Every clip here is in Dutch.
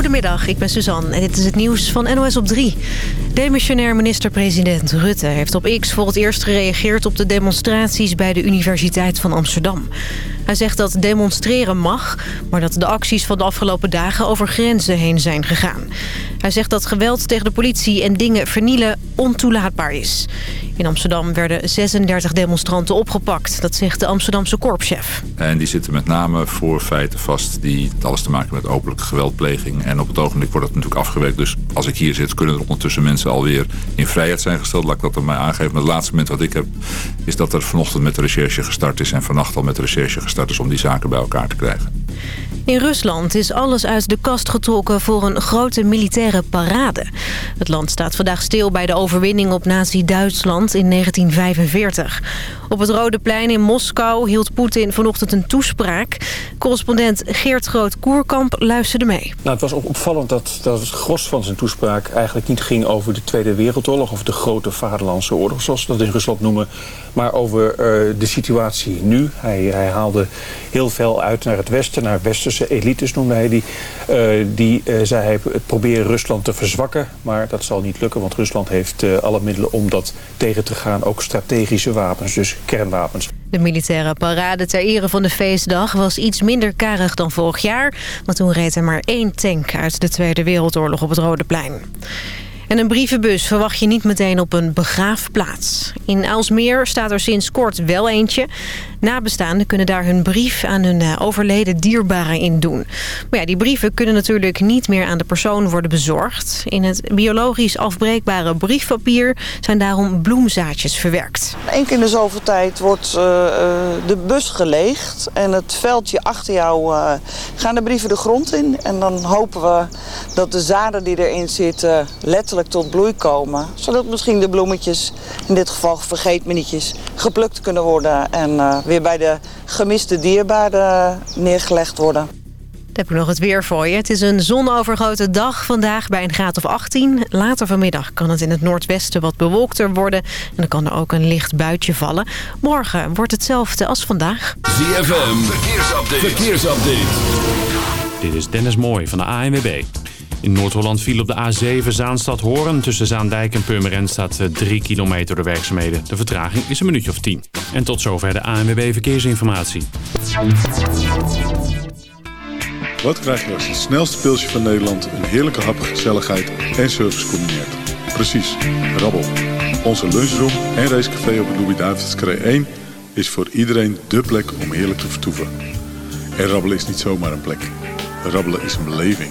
Goedemiddag, ik ben Suzanne en dit is het nieuws van NOS op 3. Demissionair minister-president Rutte heeft op X voor het eerst gereageerd op de demonstraties bij de Universiteit van Amsterdam. Hij zegt dat demonstreren mag, maar dat de acties van de afgelopen dagen over grenzen heen zijn gegaan. Hij zegt dat geweld tegen de politie en dingen vernielen ontoelaatbaar is. In Amsterdam werden 36 demonstranten opgepakt. Dat zegt de Amsterdamse korpschef. En die zitten met name voor feiten vast die alles te maken met openlijke geweldpleging. En op het ogenblik wordt dat natuurlijk afgewerkt. Dus als ik hier zit kunnen er ondertussen mensen alweer in vrijheid zijn gesteld. Laat ik dat er mij aangeven. Maar het laatste moment wat ik heb is dat er vanochtend met de recherche gestart is. En vannacht al met de recherche gestart is om die zaken bij elkaar te krijgen. In Rusland is alles uit de kast getrokken voor een grote militaire parade. Het land staat vandaag stil bij de overwinning op nazi-Duitsland in 1945. Op het Rode Plein in Moskou hield Poetin vanochtend een toespraak. Correspondent Geert Groot-Koerkamp luisterde mee. Nou, het was opvallend dat, dat het gros van zijn toespraak eigenlijk niet ging over de Tweede Wereldoorlog... of de grote Vaderlandse oorlog, zoals we dat in Rusland noemen... maar over uh, de situatie nu. Hij, hij haalde heel veel uit naar het westen, naar westerse elites noemde hij die. Uh, die uh, zei hij proberen Rusland te verzwakken, maar dat zal niet lukken... want Rusland heeft alle middelen om dat tegen te gaan, ook strategische wapens, dus kernwapens. De militaire parade ter ere van de feestdag was iets minder karig dan vorig jaar. Want toen reed er maar één tank uit de Tweede Wereldoorlog op het Rode Plein. En een brievenbus verwacht je niet meteen op een begraafplaats. In Aalsmeer staat er sinds kort wel eentje. Nabestaanden kunnen daar hun brief aan hun eh, overleden dierbaren in doen. Maar ja, die brieven kunnen natuurlijk niet meer aan de persoon worden bezorgd. In het biologisch afbreekbare briefpapier zijn daarom bloemzaadjes verwerkt. Eén keer in de zoveel tijd wordt uh, de bus geleegd. En het veldje achter jou gaan de brieven de grond in. En dan hopen we dat de zaden die erin zitten letterlijk tot bloei komen. Zodat misschien de bloemetjes, in dit geval vergeetmenietjes, geplukt kunnen worden. En weer bij de gemiste dierbaren neergelegd worden. Dan heb ik nog het weer voor je. Het is een zonovergrote dag vandaag bij een graad of 18. Later vanmiddag kan het in het noordwesten wat bewolkter worden. En dan kan er ook een licht buitje vallen. Morgen wordt hetzelfde als vandaag. ZFM, verkeersupdate. verkeersupdate. Dit is Dennis Mooij van de ANWB. In Noord-Holland viel op de A7 Zaanstad-Hoorn. Tussen Zaandijk en Purmerend staat 3 kilometer de werkzaamheden. De vertraging is een minuutje of 10. En tot zover de ANWB Verkeersinformatie. Wat krijg je als het snelste pilsje van Nederland... een heerlijke hap, gezelligheid en service combineert? Precies, rabbel. Onze lunchroom en racecafé op het Louis-David's 1... is voor iedereen dé plek om heerlijk te vertoeven. En rabbelen is niet zomaar een plek. Rabbelen is een beleving.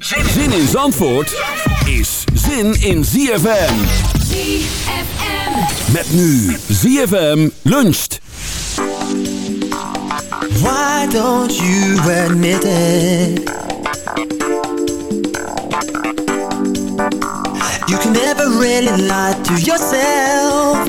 Zin in Zandvoort is zin in ZFM. ZFM. Met nu ZFM luncht. Why don't you admit it? You can never really lie to yourself.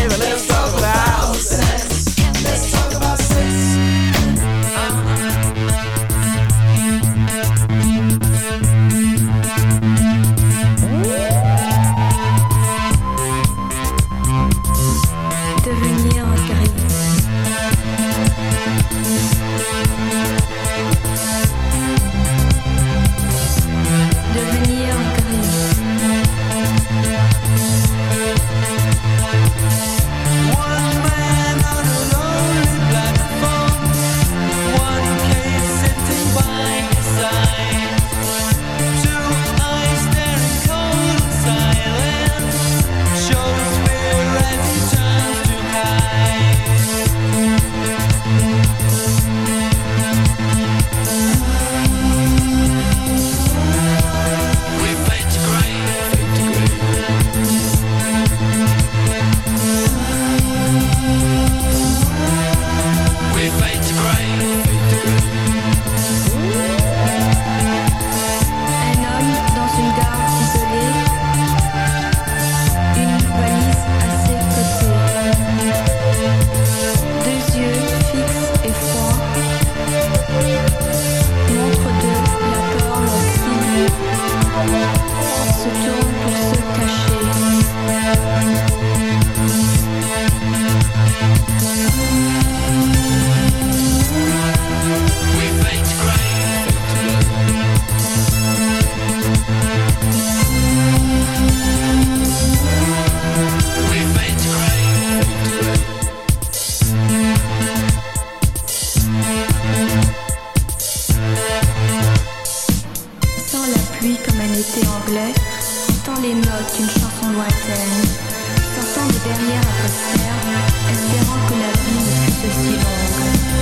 comme un été anglais, entend les notes d'une chanson lointaine, s'entendent derrière un poster, espérant que la vie ne fût aussi longue.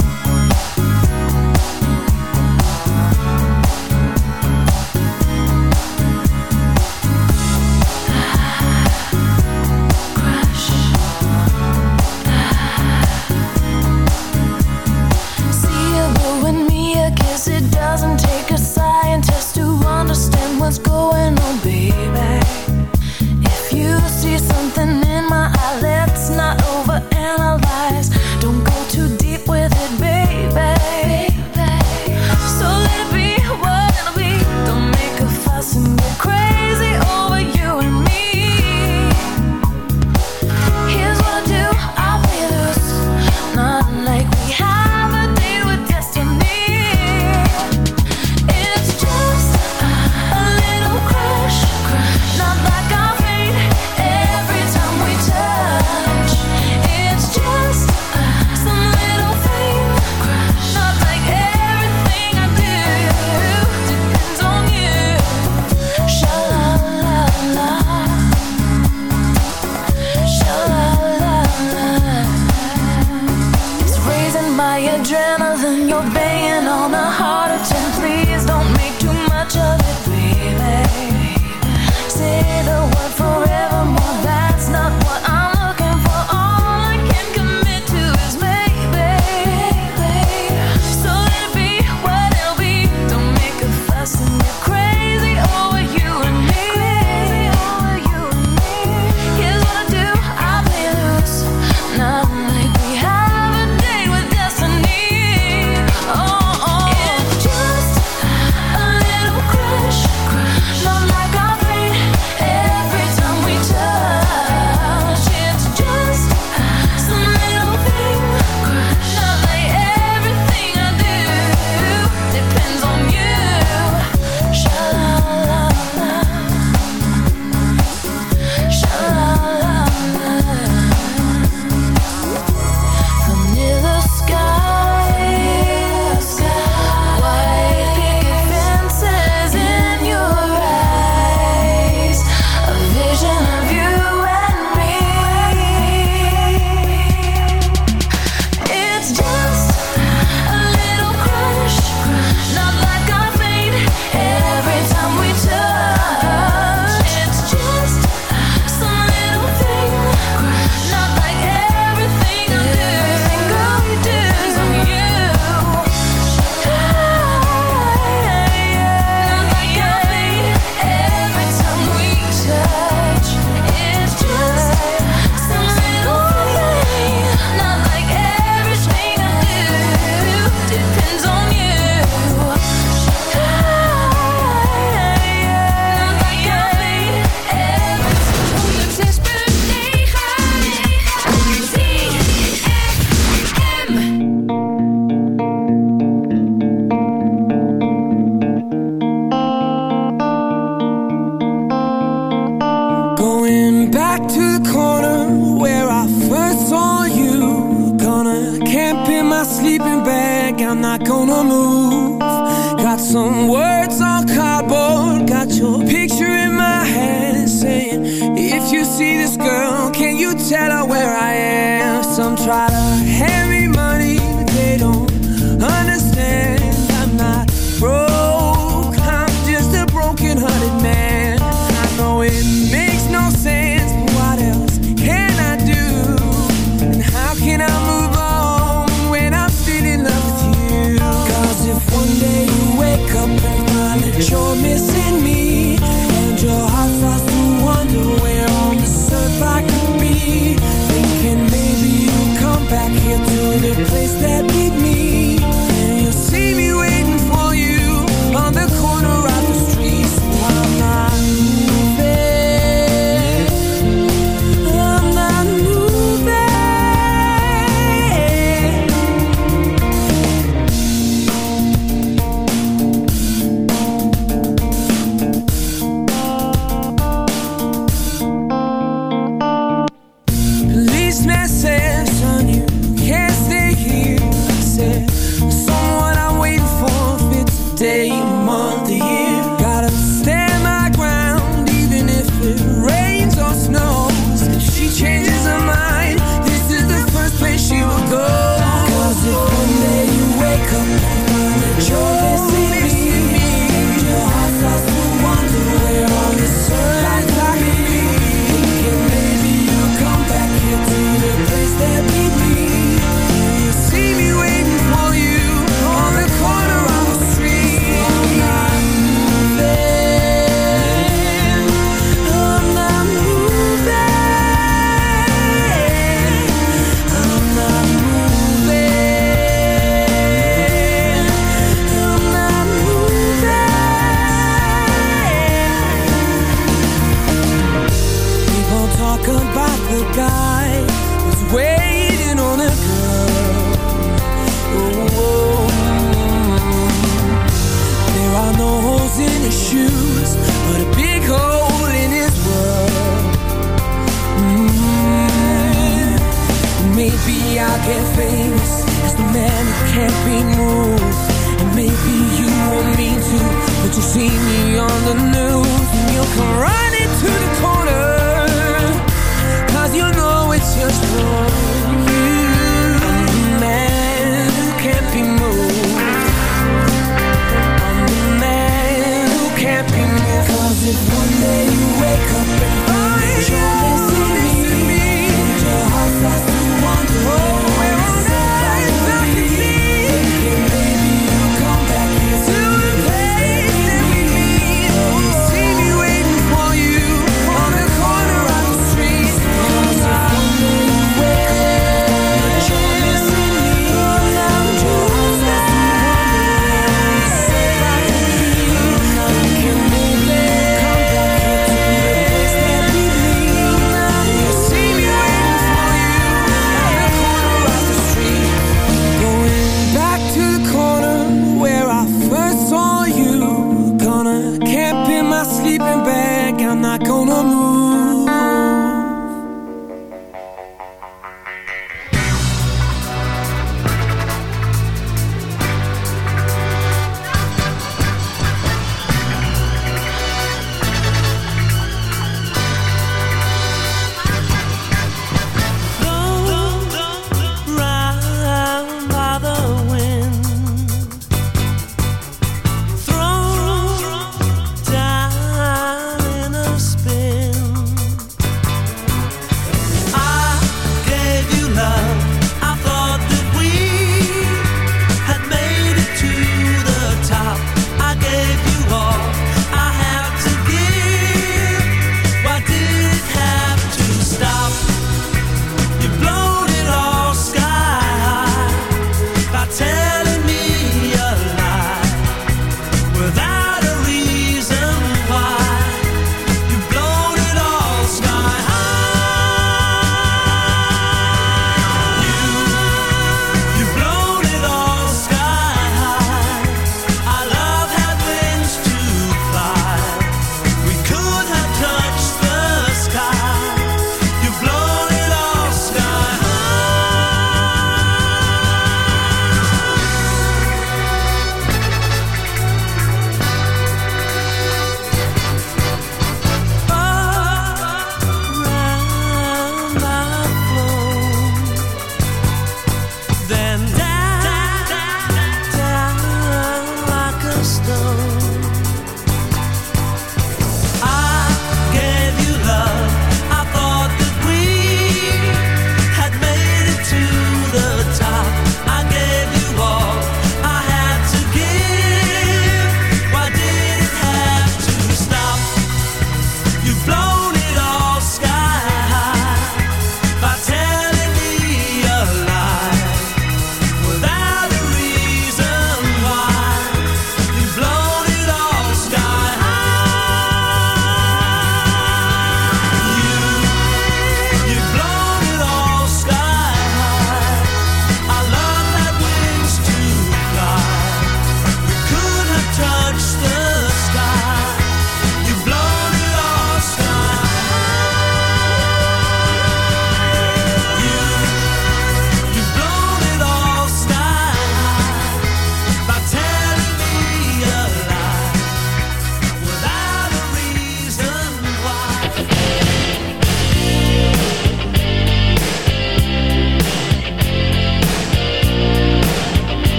see this girl, can you tell her where I am? Some try to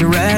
your ass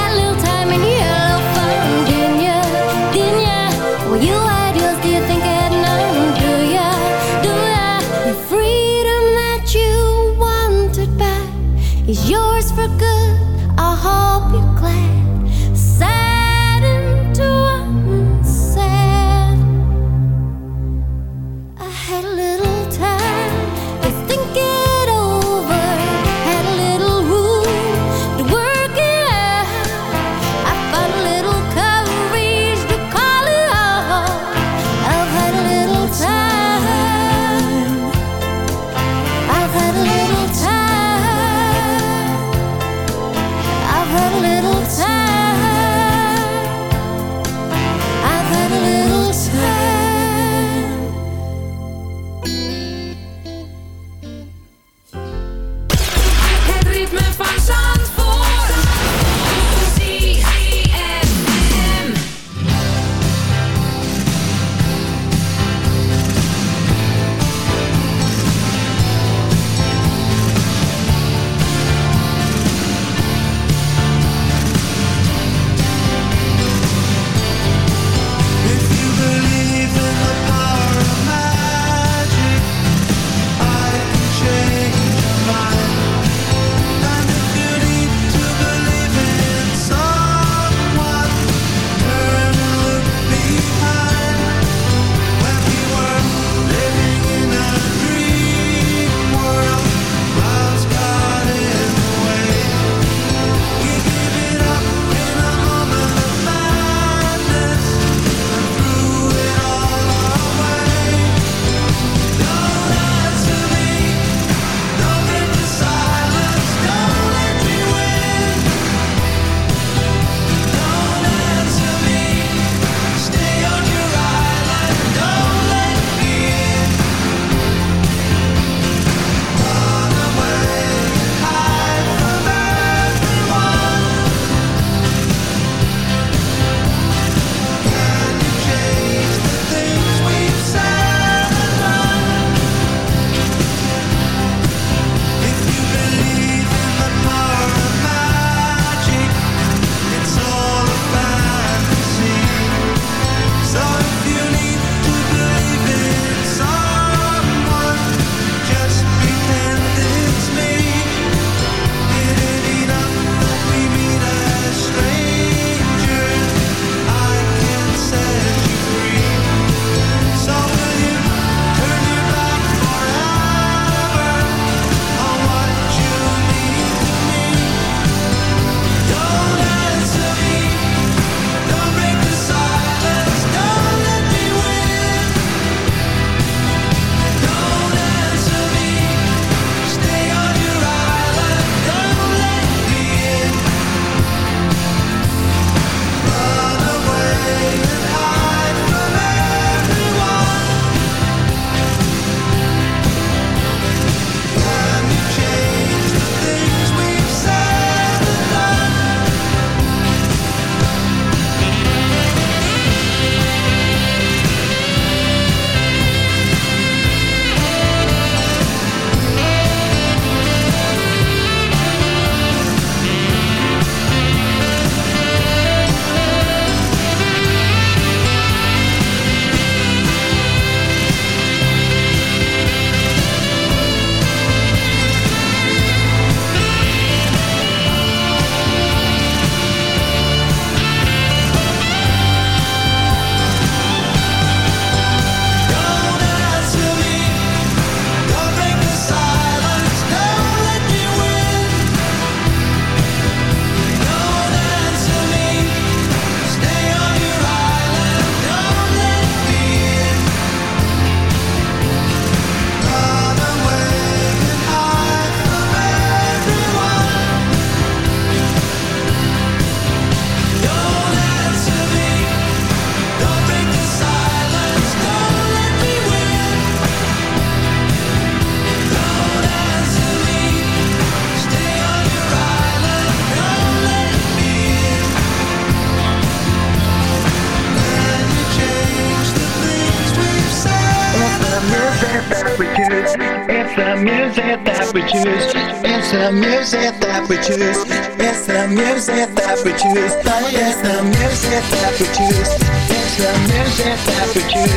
that we choose. It's the music that we choose. It's the music that we choose. It's the music that we choose.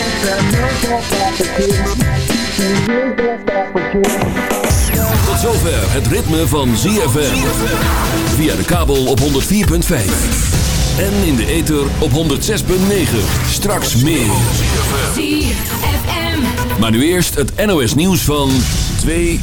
It's the music that we choose. The music that we choose. Tot zover het ritme van ZFM. Via de kabel op 104.5. En in de ether op 106.9. Straks meer. ZFM. Maar nu eerst het NOS nieuws van 2